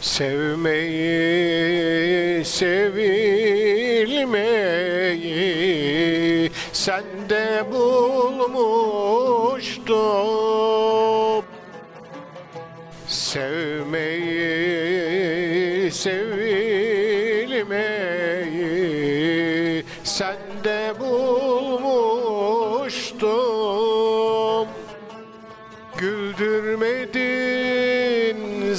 Sevmeyi, sevilmeyi sende bulmuştum. Sevmeyi, sevilmeyi sende bulmuştum. Güldürmedin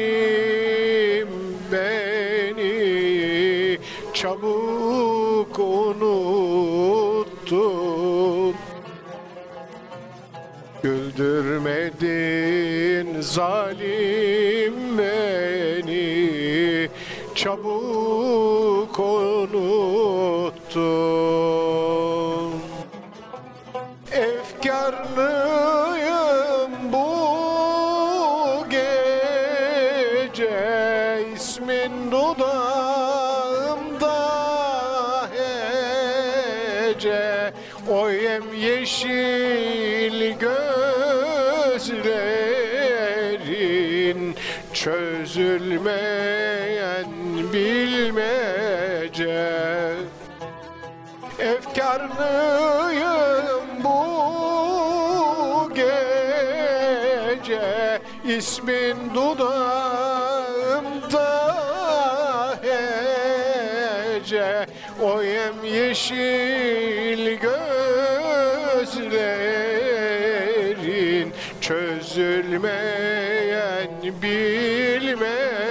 zalim beni Çabuk unuttun. Güldürmedin zalim beni Çabuk unuttun ismin dudağımda hece. O yem yeşil gözlerin çözülmeyen bilmece. Efkarlıyım bu gece. İsmin dudağımda hece O yem yeşil gözlerin çözülmeyen bilmece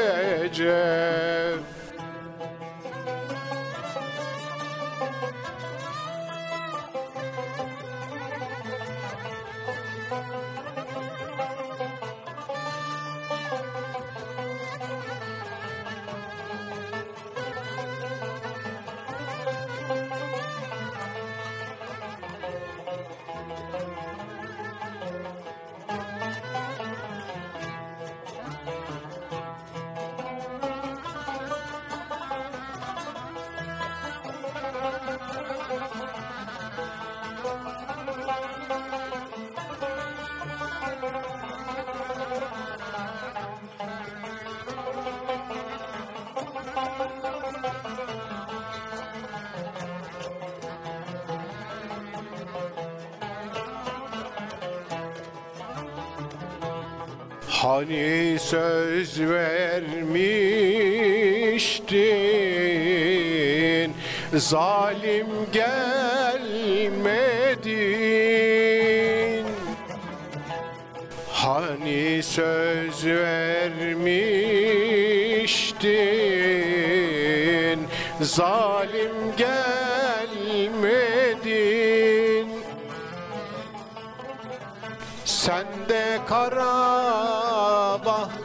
Hani söz vermiştin Zalim gelmedin. Hani söz vermiştin Zalim gelmedin. Sen de kara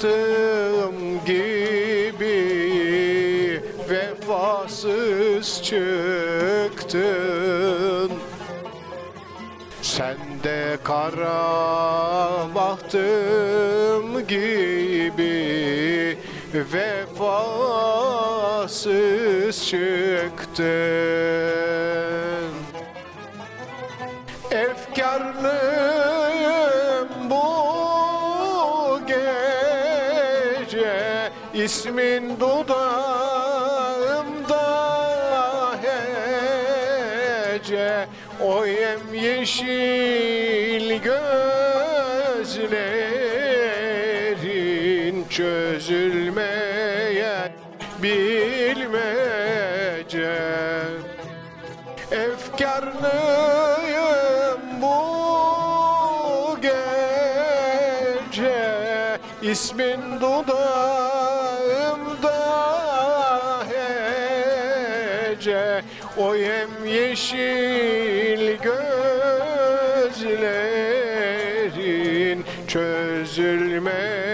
bahtım gibi vefasız çıktın. Sen de kara bahtım gibi vefasız çıktın. Efkarlıyım gece ismin dudağımda. Hece O yem yeşil gözlerin çözülmeyen bilmece. Efkarlıyım ismin dudağımda hece O yem yeşil gözlerin çözülmeyen